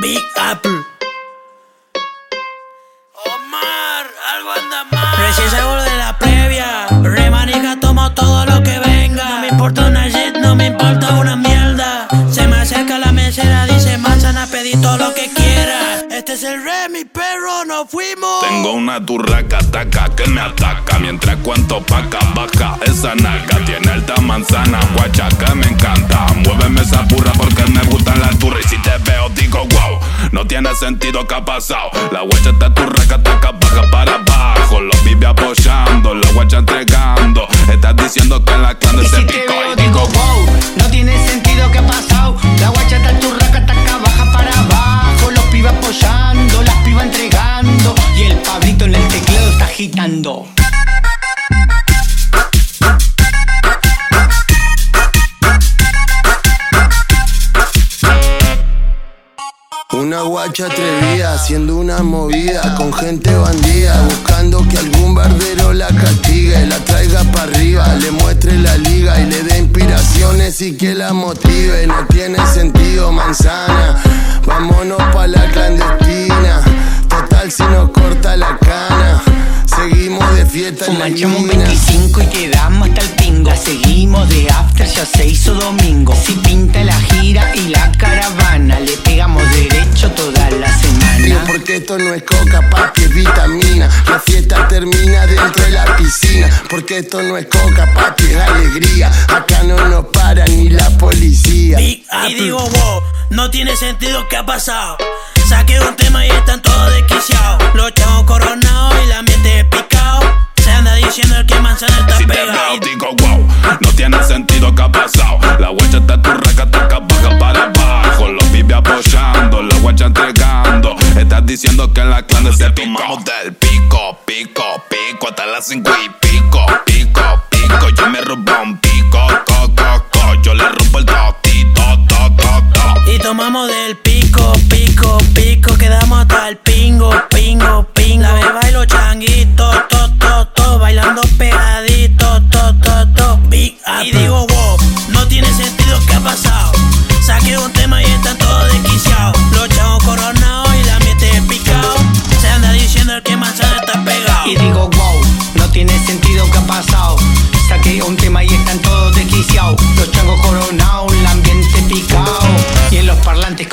Big Apple. Omar, algo anda mal. Recién salgo de la previa. Remanica, tomo todo lo que venga. No me importa una shit, no me importa una mierda. Se me acerca la mesera, dice manzana, pedí todo lo que quieras. Este es el re, mi perro, nos fuimos. Tengo una turraca taca que me ataca mientras cuento paca baja. Esa naca tiene alta manzana guacha que me encanta. Muéveme esa burra porque me gustan las turras tiene sentido que ha pasado. La guacha está turraca taca baja para abajo. Lo vive apoyando, la guacha entregando. Estás diciendo que en la clan se si te picó veo y digo digo wow, no tiene sentido que ha pasado. La guacha está turraca, taca, baja para abajo. Los pibes apoyando, las pibas entregando. Y el Pablito en el teclado está agitando. Una guacha atrevida, haciendo una movida con gente bandida, buscando que algún bardero la castigue, la traiga para arriba, le muestre la liga y le dé inspiraciones y que la motive. No tiene sentido, manzana, vámonos pa' la clandestina. Total, si nos corta la cana, seguimos de fiesta en la toda la Tío, semana. porque esto no es coca, papi, es vitamina. La fiesta termina dentro de la piscina. Porque esto no es coca, papi, es alegría. Acá no nos para ni la policía. Y digo, wow, no tiene sentido que ha pasado. Saqué un tema y están todos desquiciados. Los chavos coronados y la ambiente picado. Del pico, pico, pico, hasta las cinco y pico, pico, pico. Yo me robo un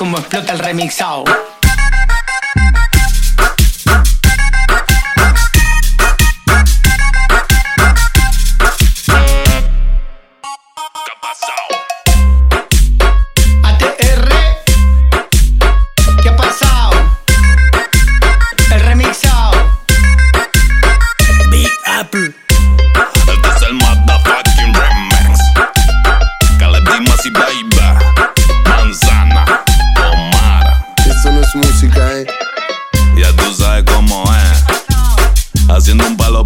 como explota el remixado. tiene un pelo